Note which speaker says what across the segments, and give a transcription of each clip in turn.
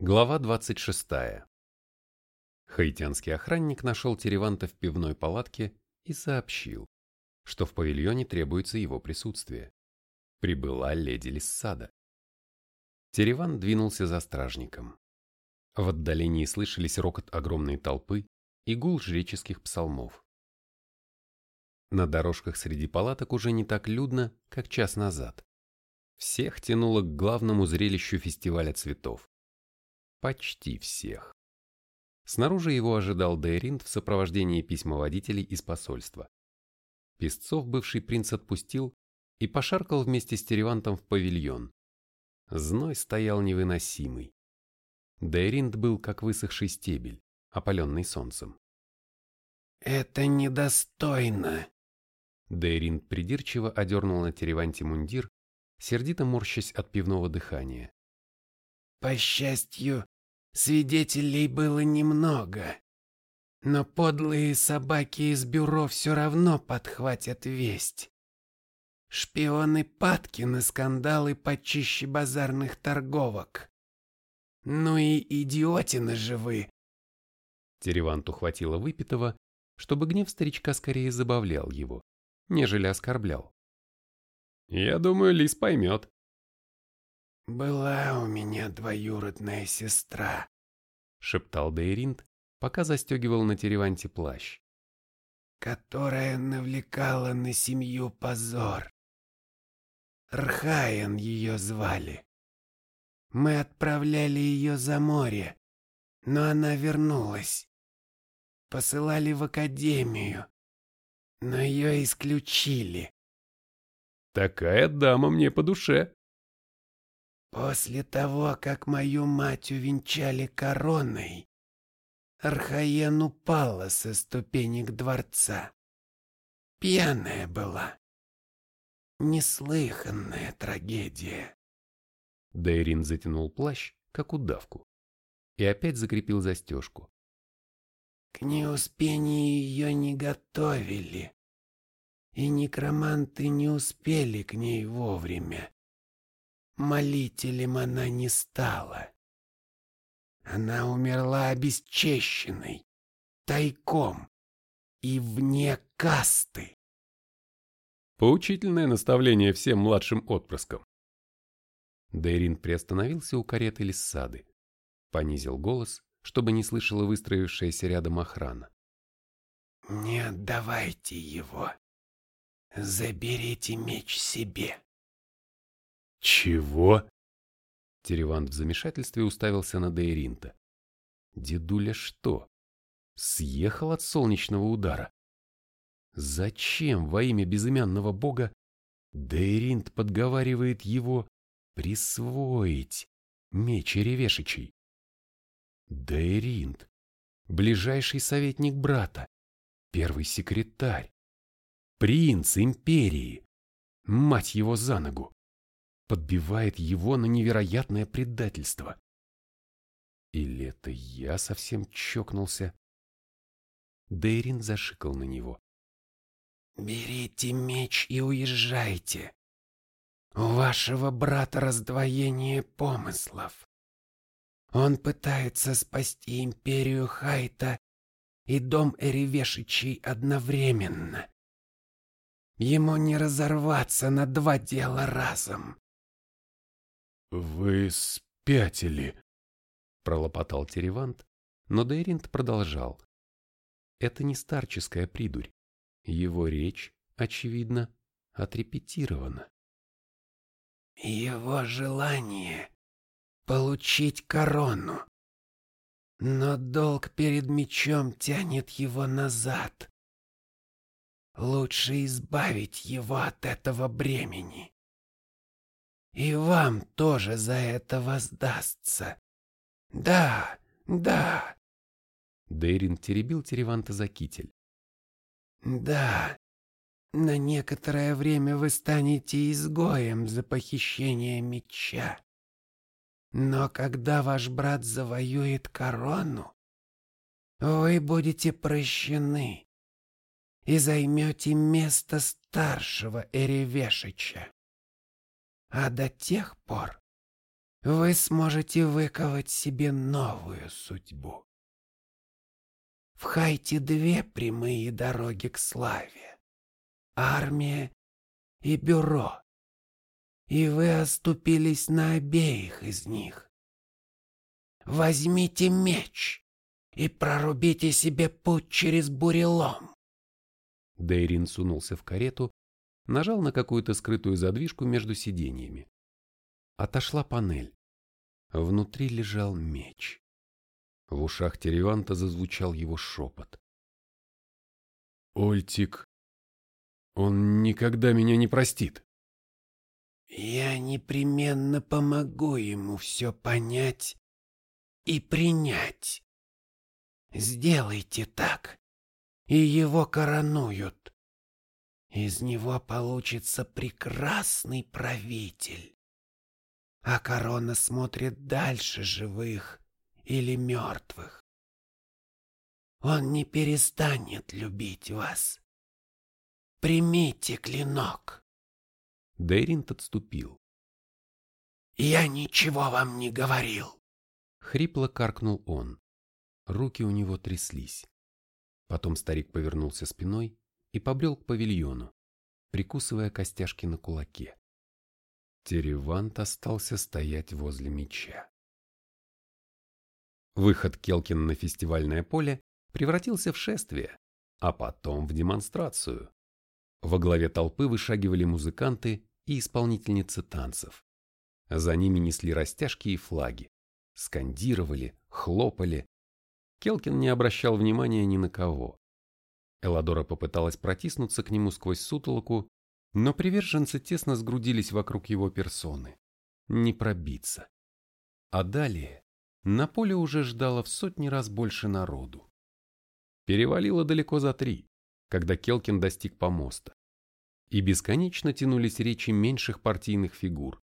Speaker 1: Глава 26. Хаитянский охранник нашел Тереванта в пивной палатке и сообщил, что в павильоне требуется его присутствие. Прибыла леди Лиссада. Тереван двинулся за стражником. В отдалении слышались рокот огромной толпы и гул жреческих псалмов. На дорожках среди палаток уже не так людно, как час назад. Всех тянуло к главному зрелищу фестиваля цветов Почти всех. Снаружи его ожидал Дейринт в сопровождении письмоводителей из посольства. Песцов бывший принц отпустил и пошаркал вместе с Теревантом в павильон. Зной стоял невыносимый. Дейринт был как высохший стебель, опаленный солнцем.
Speaker 2: «Это недостойно!»
Speaker 1: Дейринт придирчиво одернул на Тереванте мундир, сердито морщась от пивного дыхания.
Speaker 2: По счастью, свидетелей было немного. Но подлые собаки из бюро все равно подхватят весть. Шпионы падки на скандалы почище базарных торговок. Ну и идиотины же вы.
Speaker 1: Тереванту хватило выпитого, чтобы гнев старичка скорее забавлял его, нежели оскорблял. «Я думаю, Лис поймет»,
Speaker 2: «Была у меня двоюродная сестра», —
Speaker 1: шептал Дейринт, пока застегивал на Тереванте плащ.
Speaker 2: «Которая навлекала на семью позор. Рхаен ее звали. Мы отправляли ее за море, но она вернулась. Посылали в академию, но ее исключили».
Speaker 1: «Такая дама мне по душе»,
Speaker 2: После того, как мою мать увенчали короной, Архаен упала со ступенек дворца. Пьяная была. Неслыханная трагедия.
Speaker 1: Дейрин затянул плащ, как удавку, и опять закрепил застежку.
Speaker 2: К неуспению ее не готовили, и некроманты не успели к ней вовремя. Молителем она не стала. Она умерла обесчещенной, тайком и вне касты.
Speaker 1: Поучительное наставление всем младшим отпрыскам. Дейрин приостановился у кареты Лиссады, понизил голос, чтобы не слышала выстроившаяся рядом охрана.
Speaker 2: «Не отдавайте его. Заберите меч себе».
Speaker 1: «Чего?» Теревант в замешательстве уставился на Дейринта. «Дедуля что? Съехал от солнечного удара? Зачем во имя безымянного бога Дейринт подговаривает его присвоить меч Ревешичей? Дейринт, ближайший советник брата, первый секретарь, принц империи, мать его за ногу подбивает его на невероятное предательство. Или это я совсем чокнулся? Дейрин зашикал на него.
Speaker 2: «Берите меч и уезжайте. У вашего брата раздвоение помыслов. Он пытается спасти империю Хайта и дом Эревешичей одновременно. Ему не разорваться на два дела разом.
Speaker 1: «Вы спятили!» — пролопотал Теревант, но Дейринт продолжал. Это не старческая придурь. Его речь, очевидно, отрепетирована.
Speaker 2: Его желание — получить корону. Но долг перед мечом тянет его назад. Лучше избавить его от этого бремени. И вам тоже за это воздастся. Да, да.
Speaker 1: Дейрин теребил Тереванта за китель.
Speaker 2: Да, на некоторое время вы станете изгоем за похищение меча. Но когда ваш брат завоюет корону, вы будете прощены и займете место старшего Эревешича. А до тех пор вы сможете выковать себе новую судьбу. В Хайте две прямые дороги к славе — армия и бюро, и вы оступились на обеих из них. Возьмите меч и прорубите себе путь через бурелом.
Speaker 1: Дейрин сунулся в карету, нажал на какую-то скрытую задвижку между сиденьями. Отошла панель. Внутри лежал меч. В ушах Тереванта зазвучал его шепот. «Ольтик, он никогда меня не простит!»
Speaker 2: «Я непременно помогу ему все понять и принять. Сделайте так, и его коронуют. Из него получится прекрасный правитель. А корона смотрит дальше живых или мертвых. Он не перестанет любить вас. Примите клинок.
Speaker 1: Дейринт отступил.
Speaker 2: Я ничего вам не говорил.
Speaker 1: Хрипло каркнул он. Руки у него тряслись. Потом старик повернулся спиной и побрел к павильону, прикусывая костяшки на кулаке. Теревант остался стоять возле меча. Выход Келкин на фестивальное поле превратился в шествие, а потом в демонстрацию. Во главе толпы вышагивали музыканты и исполнительницы танцев. За ними несли растяжки и флаги, скандировали, хлопали. Келкин не обращал внимания ни на кого. Эладора попыталась протиснуться к нему сквозь сутолоку, но приверженцы тесно сгрудились вокруг его персоны. Не пробиться. А далее на поле уже ждало в сотни раз больше народу. Перевалило далеко за три, когда Келкин достиг помоста. И бесконечно тянулись речи меньших партийных фигур,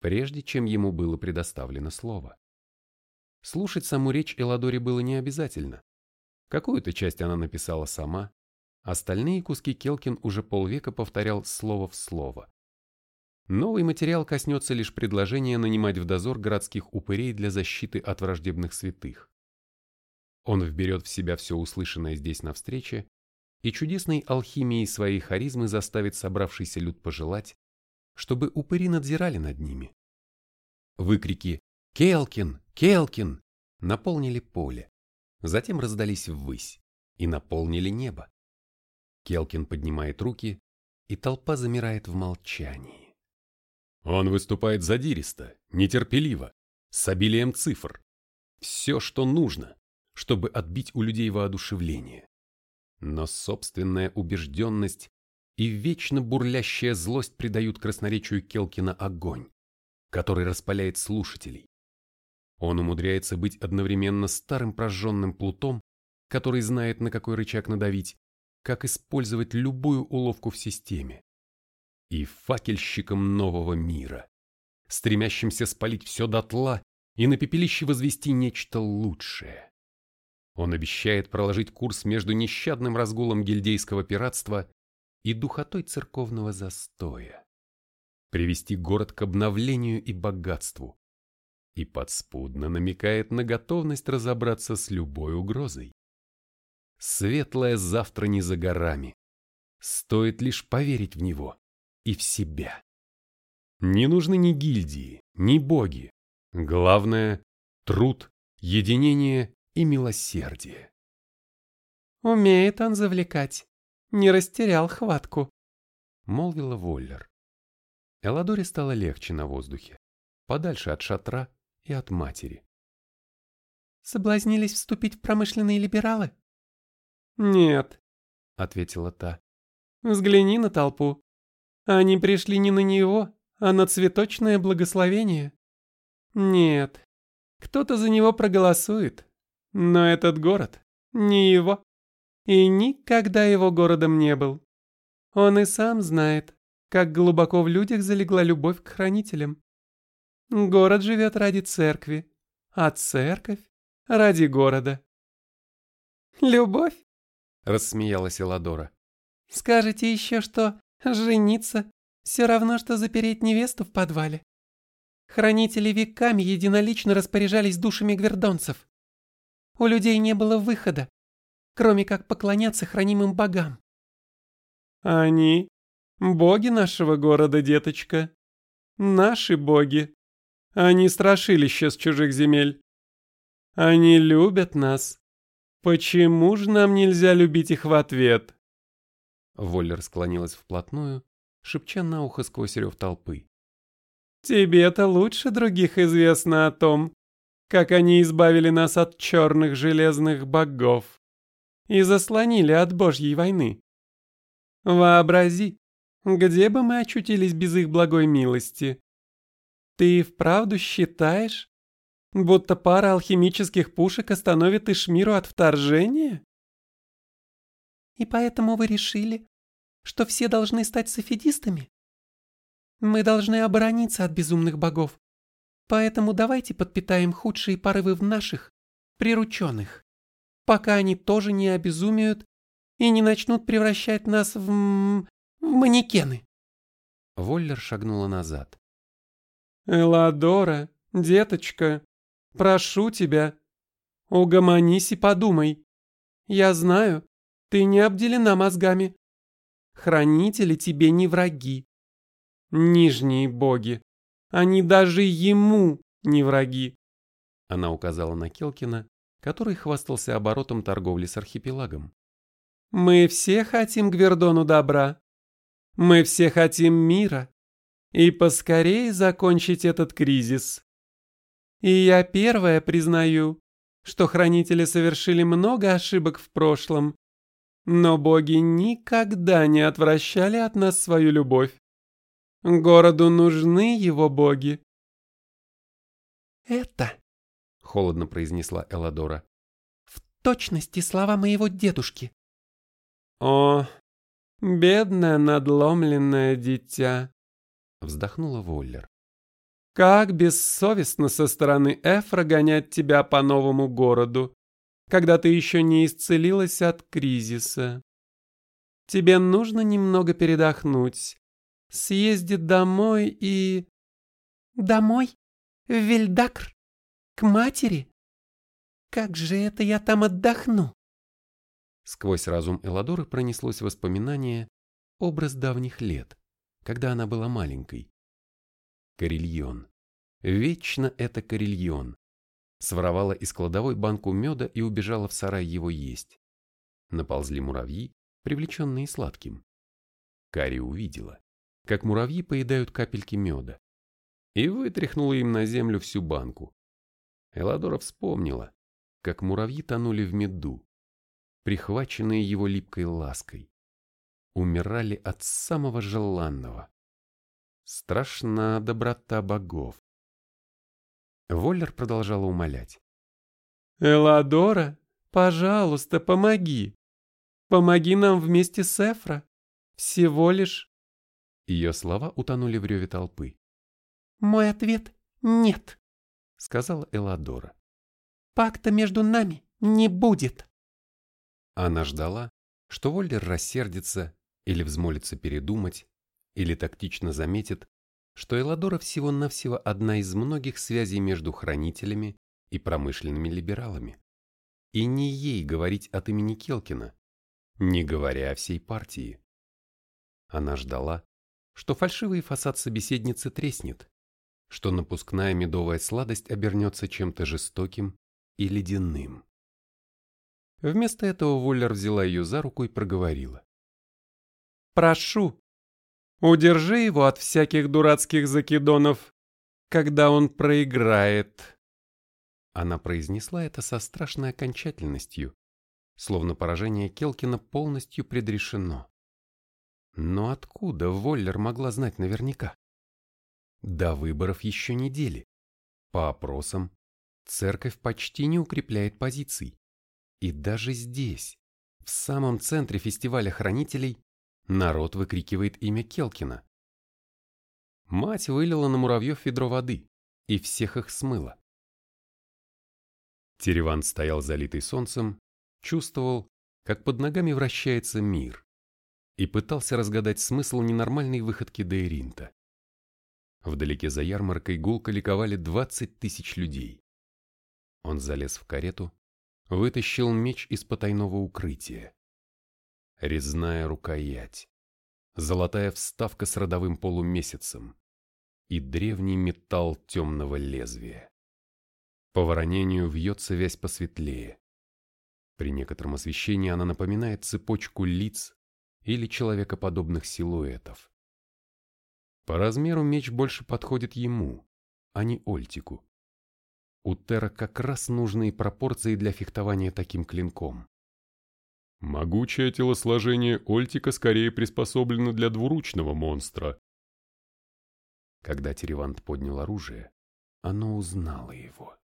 Speaker 1: прежде чем ему было предоставлено слово. Слушать саму речь Эладоре было не обязательно. Какую-то часть она написала сама, остальные куски Келкин уже полвека повторял слово в слово. Новый материал коснется лишь предложения нанимать в дозор городских упырей для защиты от враждебных святых. Он вберет в себя все услышанное здесь на встрече и чудесной алхимией своей харизмы заставит собравшийся люд пожелать, чтобы упыри надзирали над ними. Выкрики «Келкин! Келкин!» наполнили поле, затем раздались ввысь и наполнили небо. Келкин поднимает руки, и толпа замирает в молчании. Он выступает задиристо, нетерпеливо, с обилием цифр. Все, что нужно, чтобы отбить у людей воодушевление. Но собственная убежденность и вечно бурлящая злость придают красноречию Келкина огонь, который распаляет слушателей. Он умудряется быть одновременно старым прожженным плутом, который знает, на какой рычаг надавить, как использовать любую уловку в системе, и факельщиком нового мира, стремящимся спалить все дотла и на пепелище возвести нечто лучшее. Он обещает проложить курс между нещадным разгулом гильдейского пиратства и духотой церковного застоя, привести город к обновлению и богатству, и подспудно намекает на готовность разобраться с любой угрозой. Светлое завтра не за горами. Стоит лишь поверить в него и в себя. Не нужны ни гильдии, ни боги. Главное – труд, единение и милосердие.
Speaker 3: «Умеет он завлекать. Не растерял хватку», –
Speaker 1: молвила Воллер. Эладоре стало легче на воздухе, подальше от шатра и от матери.
Speaker 3: «Соблазнились вступить в промышленные либералы?» «Нет», — ответила та. «Взгляни на толпу. Они пришли не на него, а на цветочное благословение. Нет, кто-то за него проголосует, но этот город не его, и никогда его городом не был. Он и сам знает, как глубоко в людях залегла любовь к хранителям. Город живет ради церкви, а церковь — ради города. «Любовь?» — рассмеялась Эладора. «Скажете еще, что жениться все равно, что запереть невесту в подвале. Хранители веками единолично распоряжались душами гвердонцев. У людей не было выхода, кроме как поклоняться хранимым богам. Они — боги нашего города, деточка. Наши боги. Они страшилища с чужих земель. Они любят нас. Почему же нам нельзя любить их в ответ?
Speaker 1: Воллер склонилась вплотную, шепча на ухо сквозь рев толпы.
Speaker 3: Тебе-то лучше других известно о том, как они избавили нас от черных железных богов и заслонили от Божьей войны. Вообрази, где бы мы очутились без их благой милости? Ты вправду считаешь, будто пара алхимических пушек остановит Ишмиру от вторжения? И поэтому вы решили, что все должны стать софидистами? Мы должны оборониться от безумных богов. Поэтому давайте подпитаем худшие порывы в наших, прирученных, пока они тоже не обезумеют и не начнут превращать нас в... в манекены.
Speaker 1: Воллер шагнула назад.
Speaker 3: «Эладора, деточка, прошу тебя, угомонись и подумай. Я знаю, ты не обделена мозгами. Хранители тебе не враги. Нижние боги. Они даже ему не враги.
Speaker 1: Она указала на Келкина, который хвастался оборотом торговли с архипелагом.
Speaker 3: Мы все хотим Гвердону добра. Мы все хотим мира. И поскорее закончить этот кризис. И я первая признаю, что хранители совершили много ошибок в прошлом, но боги никогда не отвращали от нас свою любовь. Городу нужны его боги.
Speaker 2: Это,
Speaker 1: холодно произнесла Эладора,
Speaker 2: в точности слова моего дедушки.
Speaker 3: О, бедное надломленное дитя,
Speaker 1: вздохнула Воллер.
Speaker 3: Как бессовестно со стороны Эфра гонять тебя по новому городу, когда ты еще не исцелилась от кризиса. Тебе нужно немного передохнуть, съездит домой и...
Speaker 2: Домой? В Вильдакр? К матери? Как же это я там отдохну?
Speaker 1: Сквозь разум Эладоры пронеслось воспоминание, образ давних лет, когда она была маленькой. Карельон. Вечно это карельон. Своровала из кладовой банку меда и убежала в сарай его есть. Наползли муравьи, привлеченные сладким. Кари увидела как муравьи поедают капельки меда, и вытряхнула им на землю всю банку. Эладора вспомнила, как муравьи тонули в меду, прихваченные его липкой лаской, умирали от самого желанного. Страшна доброта богов. Воллер продолжала умолять.
Speaker 3: «Эладора, пожалуйста, помоги. Помоги нам вместе с Эфра. Всего лишь
Speaker 1: ее слова утонули в реве толпы.
Speaker 2: «Мой ответ — нет», —
Speaker 1: сказала Эладора.
Speaker 2: «Пакта между нами не будет».
Speaker 1: Она ждала, что Воллер рассердится или взмолится передумать, или тактично заметит, что Эладора всего-навсего одна из многих связей между хранителями и промышленными либералами. И не ей говорить от имени Келкина, не говоря о всей партии. Она ждала, что фальшивый фасад собеседницы треснет, что напускная медовая сладость обернется чем-то жестоким и ледяным. Вместо этого Воллер взяла ее за руку и проговорила.
Speaker 3: «Прошу, удержи его от всяких дурацких закидонов, когда он проиграет».
Speaker 1: Она произнесла это со страшной окончательностью, словно поражение Келкина полностью предрешено. Но откуда Воллер могла знать наверняка? До выборов еще недели. По опросам, церковь почти не укрепляет позиций. И даже здесь, в самом центре фестиваля хранителей, народ выкрикивает имя Келкина. Мать вылила на муравьев ведро воды, и всех их смыла. Тереван стоял залитый солнцем, чувствовал, как под ногами вращается мир и пытался разгадать смысл ненормальной выходки Дейринта. Вдалеке за ярмаркой гулко ликовали двадцать тысяч людей. Он залез в карету, вытащил меч из потайного укрытия. Резная рукоять, золотая вставка с родовым полумесяцем и древний металл темного лезвия. По воронению вьется вязь посветлее. При некотором освещении она напоминает цепочку лиц или человекоподобных силуэтов. По размеру меч больше подходит ему, а не Ольтику. У Тера как раз нужные пропорции для фехтования таким клинком.
Speaker 4: Могучее телосложение Ольтика скорее приспособлено для двуручного монстра.
Speaker 1: Когда Теревант поднял оружие, оно узнало его.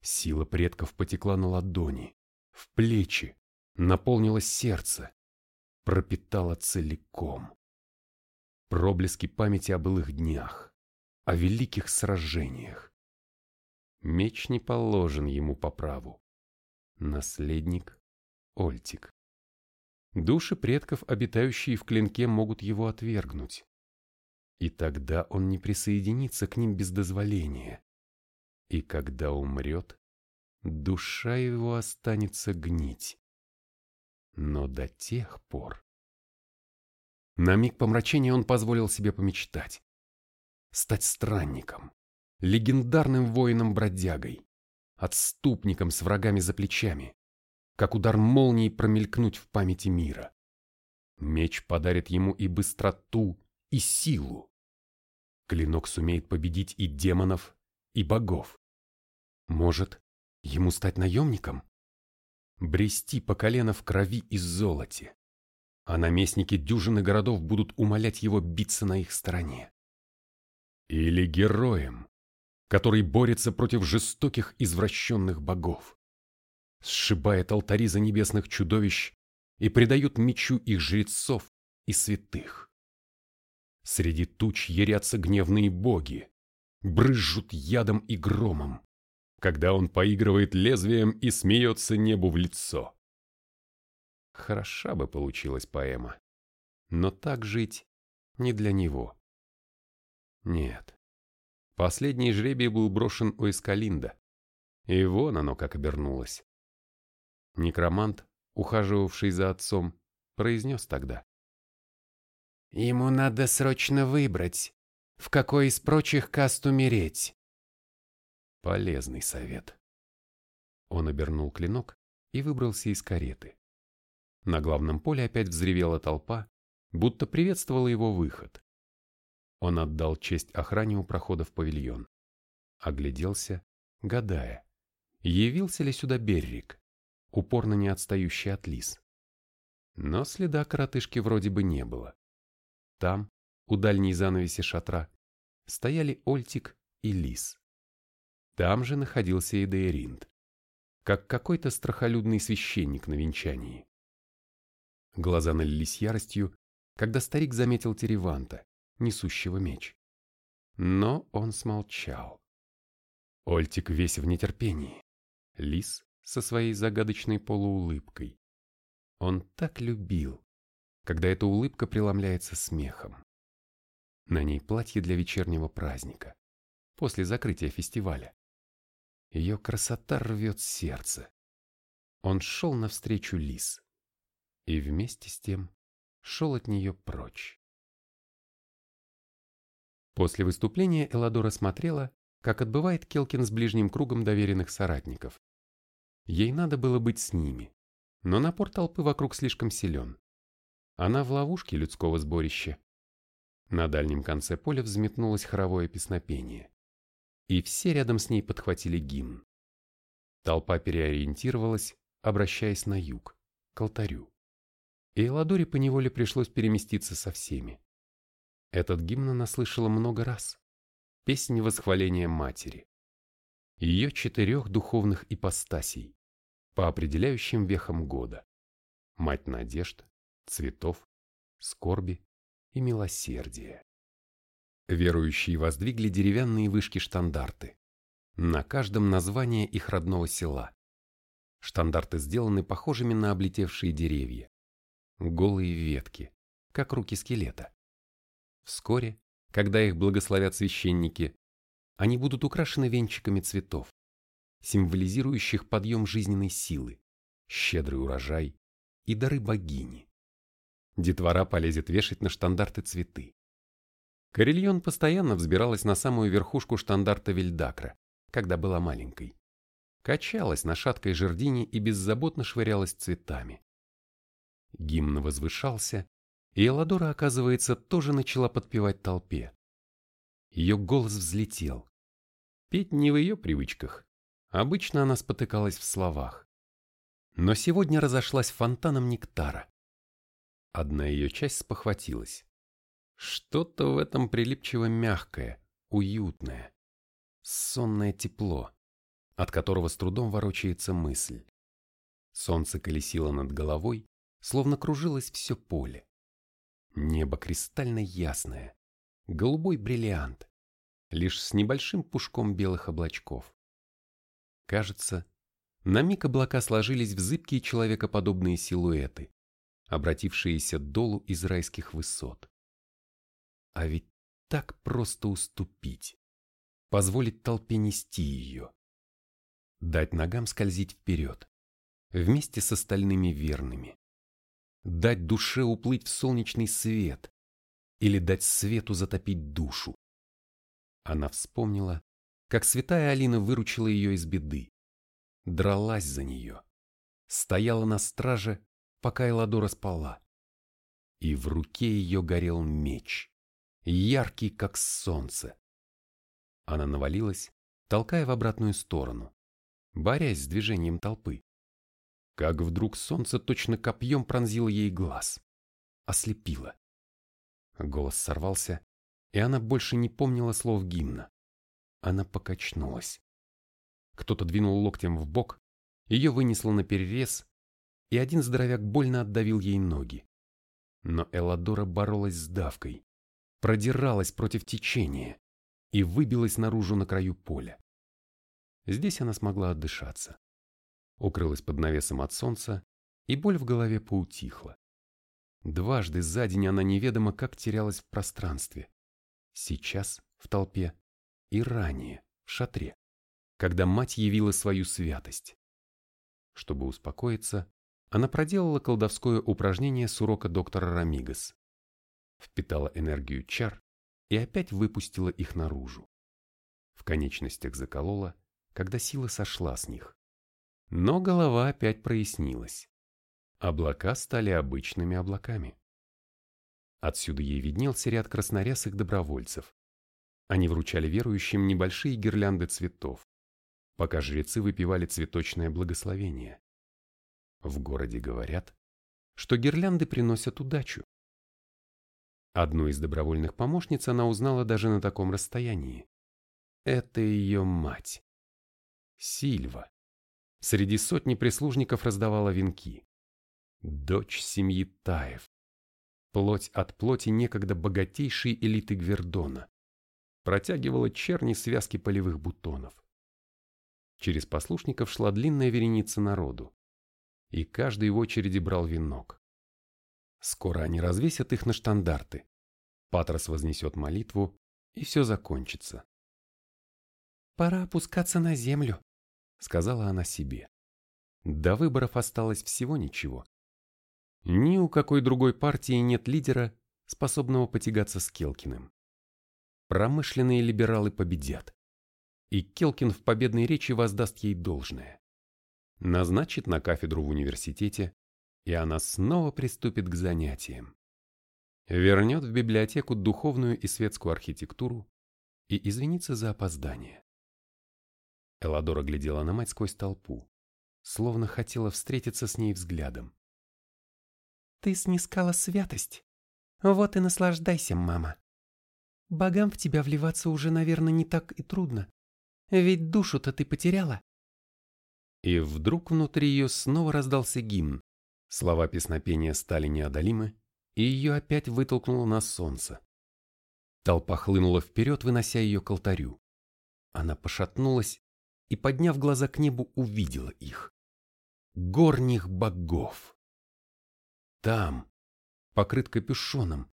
Speaker 1: Сила предков потекла на ладони, в плечи, наполнилось сердце, пропитала целиком. Проблески памяти о былых днях, о великих сражениях. Меч не положен ему по праву. Наследник — Ольтик. Души предков, обитающие в клинке, могут его отвергнуть. И тогда он не присоединится к ним без дозволения. И когда умрет, душа его останется гнить. Но до тех пор... На миг помрачения он позволил себе помечтать. Стать странником, легендарным воином-бродягой, отступником с врагами за плечами, как удар молнии промелькнуть в памяти мира. Меч подарит ему и быстроту, и силу. Клинок сумеет победить и демонов, и богов. Может, ему стать наемником? брести по колено в крови и золоте, а наместники дюжины городов будут умолять его биться на их стороне. Или героем, который борется против жестоких извращенных богов, сшибает алтари за небесных чудовищ и предают мечу их жрецов и святых. Среди туч ярятся гневные боги, брызжут ядом и громом, когда он поигрывает лезвием и смеется небу в лицо. Хороша бы получилась поэма, но так жить не для него. Нет. Последний жребий был брошен у Эскалинда, и вон оно как обернулось. Некромант, ухаживавший за отцом, произнес тогда.
Speaker 2: «Ему надо срочно выбрать, в какой из прочих каст умереть.
Speaker 1: Полезный совет. Он обернул клинок и выбрался из кареты. На главном поле опять взревела толпа, будто приветствовала его выход. Он отдал честь охране у прохода в павильон. Огляделся, гадая, явился ли сюда Беррик, упорно не отстающий от лис. Но следа коротышки вроде бы не было. Там, у дальней занавеси шатра, стояли Ольтик и лис. Там же находился и Дейринд, как какой-то страхолюдный священник на венчании. Глаза налились яростью, когда старик заметил Тереванта, несущего меч. Но он смолчал. Ольтик весь в нетерпении. Лис со своей загадочной полуулыбкой. Он так любил, когда эта улыбка преломляется смехом. На ней платье для вечернего праздника, после закрытия фестиваля. Ее красота рвет сердце. Он шел навстречу Лис. И вместе с тем шел от нее прочь. После выступления Эладора смотрела, как отбывает Келкин с ближним кругом доверенных соратников. Ей надо было быть с ними, но напор толпы вокруг слишком силен. Она в ловушке людского сборища. На дальнем конце поля взметнулось хоровое песнопение и все рядом с ней подхватили гимн. Толпа переориентировалась, обращаясь на юг, к алтарю. И Эладоре поневоле пришлось переместиться со всеми. Этот гимн она слышала много раз. Песнь восхваления матери. Ее четырех духовных ипостасей, по определяющим вехам года. Мать надежд, цветов, скорби и милосердия. Верующие воздвигли деревянные вышки-штандарты. На каждом название их родного села. Штандарты сделаны похожими на облетевшие деревья. Голые ветки, как руки скелета. Вскоре когда их благословят священники, они будут украшены венчиками цветов, символизирующих подъем жизненной силы, щедрый урожай и дары богини. Детвора полезет вешать на штандарты цветы. Карельон постоянно взбиралась на самую верхушку штандарта Вильдакра, когда была маленькой. Качалась на шаткой жердине и беззаботно швырялась цветами. Гимн возвышался, и Эладора, оказывается, тоже начала подпевать толпе. Ее голос взлетел. Петь не в ее привычках. Обычно она спотыкалась в словах. Но сегодня разошлась фонтаном нектара. Одна ее часть спохватилась. Что-то в этом прилипчиво мягкое, уютное, сонное тепло, от которого с трудом ворочается мысль. Солнце колесило над головой, словно кружилось все поле. Небо кристально ясное, голубой бриллиант, лишь с небольшим пушком белых облачков. Кажется, на миг облака сложились в зыбкие человекоподобные силуэты, обратившиеся долу из райских высот. А ведь так просто уступить, позволить толпе нести ее, дать ногам скользить вперед, вместе с остальными верными дать душе уплыть в солнечный свет или дать свету затопить душу. Она вспомнила, как святая Алина выручила ее из беды, дралась за нее, стояла на страже, пока Эладора спала. И в руке ее горел меч, яркий, как солнце. Она навалилась, толкая в обратную сторону, борясь с движением толпы как вдруг солнце точно копьем пронзило ей глаз. Ослепило. Голос сорвался, и она больше не помнила слов гимна. Она покачнулась. Кто-то двинул локтем в бок, ее вынесло на перерез, и один здоровяк больно отдавил ей ноги. Но Эладора боролась с давкой, продиралась против течения и выбилась наружу на краю поля. Здесь она смогла отдышаться укрылась под навесом от солнца, и боль в голове поутихла. Дважды за день она неведомо как терялась в пространстве. Сейчас в толпе и ранее в шатре, когда мать явила свою святость. Чтобы успокоиться, она проделала колдовское упражнение с урока доктора Рамигас. Впитала энергию чар и опять выпустила их наружу. В конечностях заколола, когда сила сошла с них. Но голова опять прояснилась. Облака стали обычными облаками. Отсюда ей виднелся ряд краснорясых добровольцев. Они вручали верующим небольшие гирлянды цветов, пока жрецы выпивали цветочное благословение. В городе говорят, что гирлянды приносят удачу. Одну из добровольных помощниц она узнала даже на таком расстоянии. Это ее мать. Сильва среди сотни прислужников раздавала венки. Дочь семьи Таев. Плоть от плоти некогда богатейшей элиты Гвердона. Протягивала черни связки полевых бутонов. Через послушников шла длинная вереница народу. И каждый в очереди брал венок. Скоро они развесят их на штандарты. Патрос вознесет молитву, и все закончится.
Speaker 3: «Пора опускаться на землю»,
Speaker 1: сказала она себе. До выборов осталось всего ничего. Ни у какой другой партии нет лидера, способного потягаться с Келкиным. Промышленные либералы победят. И Келкин в победной речи воздаст ей должное. Назначит на кафедру в университете, и она снова приступит к занятиям. Вернет в библиотеку духовную и светскую архитектуру и извинится за опоздание. Эладора глядела на мать сквозь толпу, словно хотела встретиться с ней взглядом.
Speaker 3: «Ты снискала святость. Вот и наслаждайся, мама. Богам в тебя вливаться уже, наверное, не так и трудно. Ведь душу-то ты потеряла».
Speaker 1: И вдруг внутри ее снова раздался гимн. Слова песнопения стали неодолимы, и ее опять вытолкнуло на солнце. Толпа хлынула вперед, вынося ее к алтарю. Она пошатнулась и, подняв глаза к небу, увидела их. Горних богов. Там, покрыт капюшоном,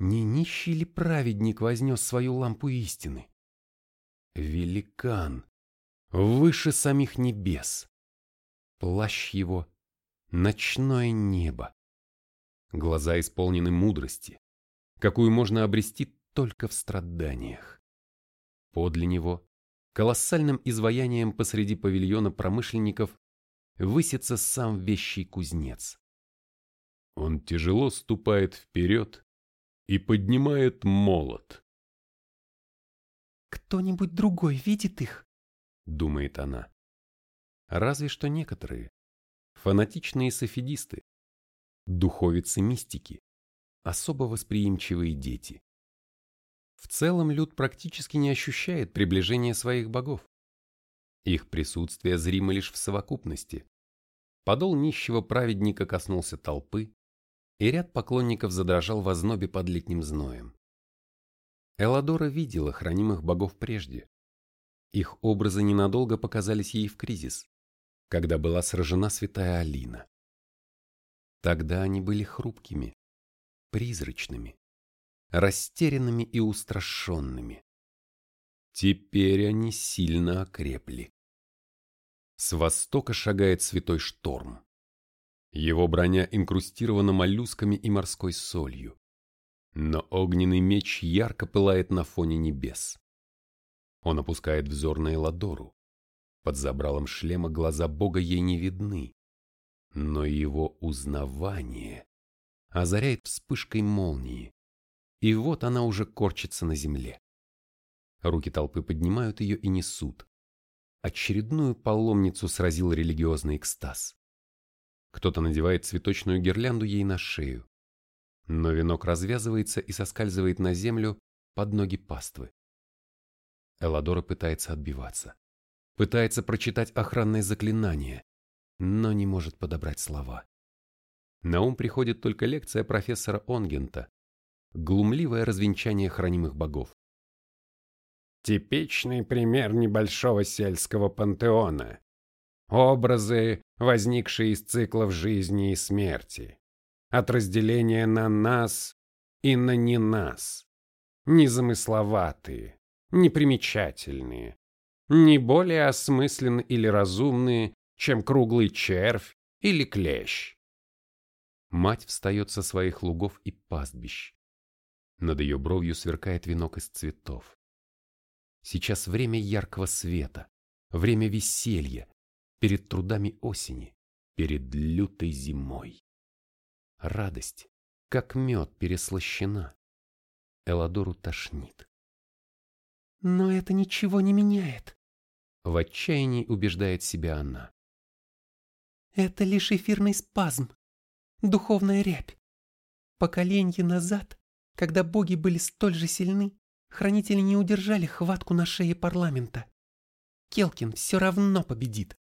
Speaker 1: Не нищий ли праведник вознес свою лампу истины? Великан, выше самих небес. Плащ его — ночное небо. Глаза исполнены мудрости, какую можно обрести только в страданиях. Подле него, колоссальным изваянием посреди павильона промышленников, высится сам вещий кузнец. Он тяжело ступает вперед и поднимает молот.
Speaker 3: «Кто-нибудь другой видит их?»
Speaker 1: — думает она. Разве что некоторые, фанатичные софидисты, духовицы-мистики, особо восприимчивые дети. В целом люд практически не ощущает приближения своих богов. Их присутствие зримо лишь в совокупности. Подол нищего праведника коснулся толпы, и ряд поклонников задрожал в ознобе под летним зноем. Эладора видела хранимых богов прежде. Их образы ненадолго показались ей в кризис, когда была сражена святая Алина. Тогда они были хрупкими, призрачными, растерянными и устрашенными. Теперь они сильно окрепли. С востока шагает святой шторм. Его броня инкрустирована моллюсками и морской солью. Но огненный меч ярко пылает на фоне небес. Он опускает взор на Эладору. Под забралом шлема глаза бога ей не видны. Но его узнавание озаряет вспышкой молнии. И вот она уже корчится на земле. Руки толпы поднимают ее и несут. Очередную паломницу сразил религиозный экстаз. Кто-то надевает цветочную гирлянду ей на шею. Но венок развязывается и соскальзывает на землю под ноги паствы. Эладора пытается отбиваться. Пытается прочитать охранное заклинание, но не может подобрать слова. На ум приходит только лекция профессора Онгента, глумливое развенчание хранимых богов.
Speaker 2: Типичный пример небольшого сельского пантеона. Образы, возникшие из циклов жизни и смерти. От разделения на нас и на не нас. Незамысловатые, непримечательные, не более осмысленны или разумные, чем круглый червь или клещ.
Speaker 1: Мать встает со своих лугов и пастбищ. Над ее бровью сверкает венок из цветов. Сейчас время яркого света, время веселья, перед трудами осени, перед лютой зимой. Радость, как мед, переслащена. Эладору тошнит.
Speaker 3: Но это ничего не меняет.
Speaker 1: В отчаянии убеждает себя она.
Speaker 3: Это лишь эфирный спазм, духовная рябь. Поколенье назад когда боги были столь же сильны, хранители не удержали хватку на шее парламента. Келкин все равно победит.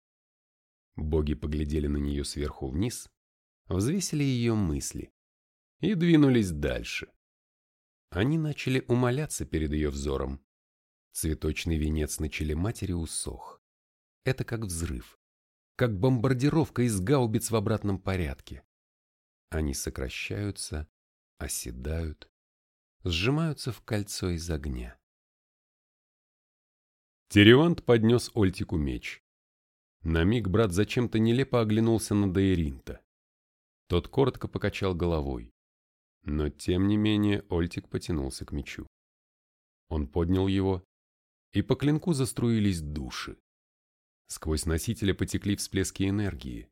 Speaker 1: Боги поглядели на нее сверху вниз, взвесили ее мысли и двинулись дальше. Они начали умоляться перед ее взором. Цветочный венец на челе матери усох. Это как взрыв, как бомбардировка из гаубиц в обратном порядке. Они сокращаются, оседают, сжимаются в кольцо из огня. Теревант поднес Ольтику меч. На миг брат зачем-то нелепо оглянулся на Дейринта. Тот коротко покачал головой. Но тем не менее Ольтик потянулся к мечу. Он поднял его, и по клинку заструились души. Сквозь носителя потекли всплески энергии,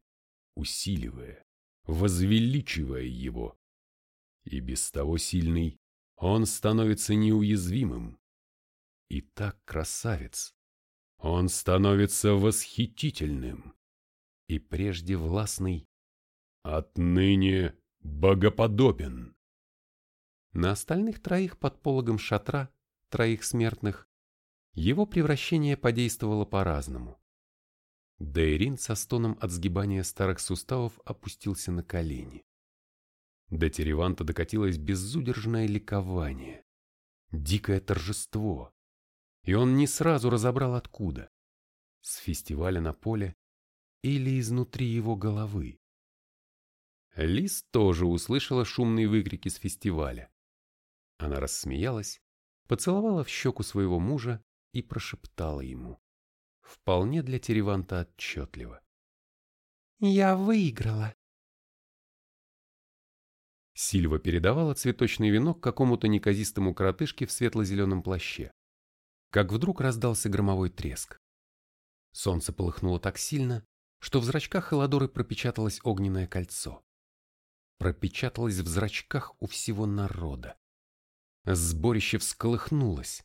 Speaker 1: усиливая, возвеличивая его. И без того сильный он становится неуязвимым. И так красавец. Он становится восхитительным. И прежде властный, отныне богоподобен. На остальных троих под пологом шатра, троих смертных, его превращение подействовало по-разному. Дейрин со стоном от сгибания старых суставов опустился на колени. До Тереванта докатилось безудержное ликование, дикое торжество. И он не сразу разобрал откуда. С фестиваля на поле или изнутри его головы. Лис тоже услышала шумные выкрики с фестиваля. Она рассмеялась, поцеловала в щеку своего мужа и прошептала ему. Вполне для Тереванта отчетливо.
Speaker 3: «Я выиграла».
Speaker 1: Сильва передавала цветочный венок какому-то неказистому коротышке в светло-зеленом плаще. Как вдруг раздался громовой треск. Солнце полыхнуло так сильно, что в зрачках Эладоры пропечаталось огненное кольцо. Пропечаталось в зрачках у всего народа. Сборище всколыхнулось.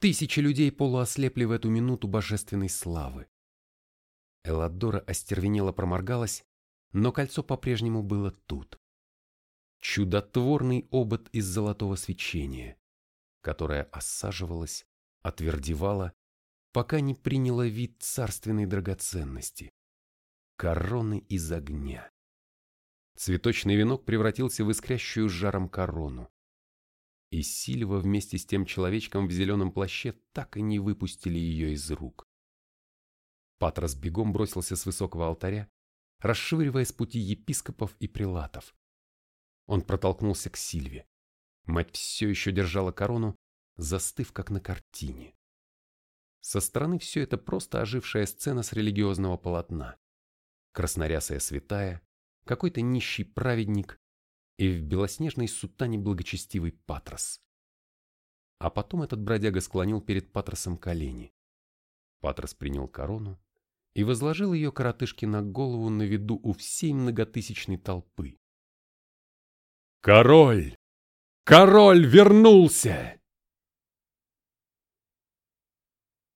Speaker 1: Тысячи людей полуослепли в эту минуту божественной славы. Эладора остервенело проморгалась, но кольцо по-прежнему было тут. Чудотворный обод из золотого свечения, которое осаживалось, отвердевало, пока не приняло вид царственной драгоценности – короны из огня. Цветочный венок превратился в искрящую жаром корону. И Сильва вместе с тем человечком в зеленом плаще так и не выпустили ее из рук. Патрос бегом бросился с высокого алтаря, расшвыривая с пути епископов и прилатов. Он протолкнулся к Сильве. Мать все еще держала корону, застыв как на картине. Со стороны все это просто ожившая сцена с религиозного полотна. Краснорясая святая, какой-то нищий праведник и в белоснежной сутане благочестивый Патрос. А потом этот бродяга склонил перед Патросом колени. Патрос принял корону и возложил ее коротышке на голову на виду у всей многотысячной толпы.
Speaker 4: «Король! Король вернулся!»